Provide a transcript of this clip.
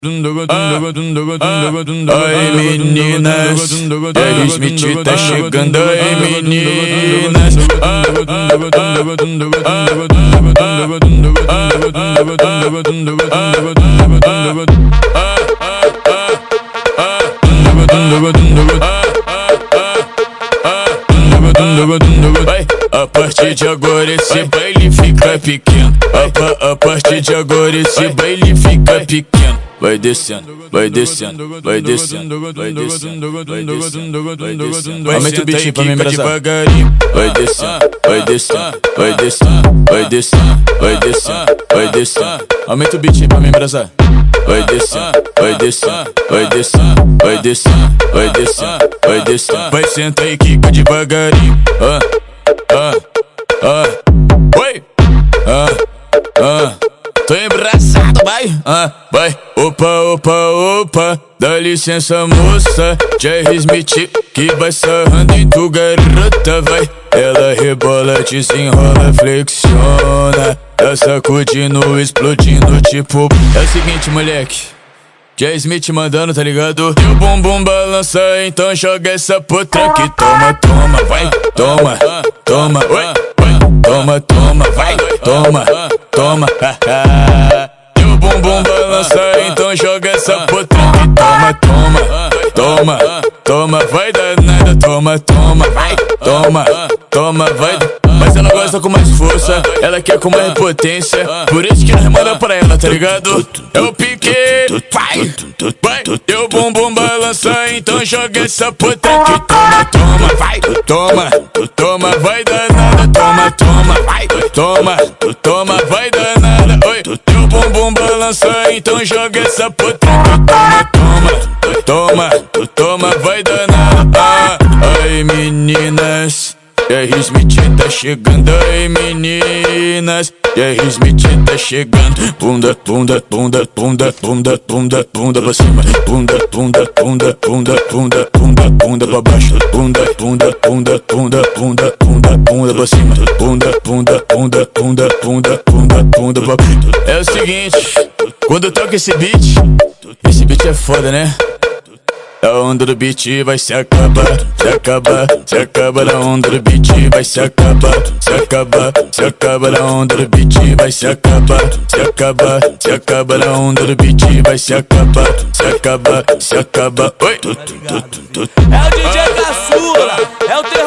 Oi meninas, Terry Smith tá chegando aí meninas a partir de agora esse baile fica pequeno. A, a partir de agora esse baile fica pequeno vai descendo, vai descendo, vai descendo, vai descendo, vai descendo, vai descendo. Aumenta o beat pra mim, devagarinho. Vai descendo, vai descendo, vai descendo, vai descendo, vai descendo, vai descendo. Aumenta o beat pra mim, brasa. Vai descendo, vai descendo, vai descendo, vai descendo, vai descendo, vai descendo. Vai sentar e quica devagarinho. Ah, ah, ah. Oi, ah, ah. Tô embraçado, vai, ah, vai. Opa, opa, opa, dá licença, moça. Jerry Smith que vai sarrando em tu garota, vai. Ela rebola, desenrola, flexiona. Tá sacudindo, explodindo, tipo. É o seguinte, moleque. Jay Smith mandando, tá ligado? E o bumbum balança, então joga essa potranque. Toma, toma, vai, toma, toma, toma, toma, vai, toma toma. e o bumbum balança, então joga essa potranca toma, toma, toma, toma, vai danada, toma, toma, vai, toma, toma, vai. Mas ela gosta com mais força, ela quer com mais potência. Por isso que nós manda pra ela, tá ligado? É o pique, vai, vai. E o bumbum balança, então joga essa potranca toma, toma, vai, toma, toma, vai danada, toma, toma, vai, toma, toma, vai bumbum balança, então joga essa potranca. Toma, toma, toma, toma, vai danada. Ah, aí meninas, R. Smith tá chegando, aí meninas. R. Smith tá chegando. Bunda, bunda, bunda, bunda, bunda, bunda, bunda pra cima. Bunda, bunda, bunda, bunda, bunda, bunda, bunda pra baixo. Bunda, bunda, bunda, bunda, bunda, bunda, bunda pra cima. Bunda, bunda, bunda, bunda, bunda, bunda, bunda pra É o seguinte, quando eu toco esse beat, esse beat é foda, né? A onda do beat vai se acabar, se acabar, se acaba da onda do beat vai se acabar, se acabar, se acaba da onda do beat vai se acabar, se acabar, se acaba da onda do beat vai se acabar, se acabar, se acaba. Oi. É o DJ Caçula, é o.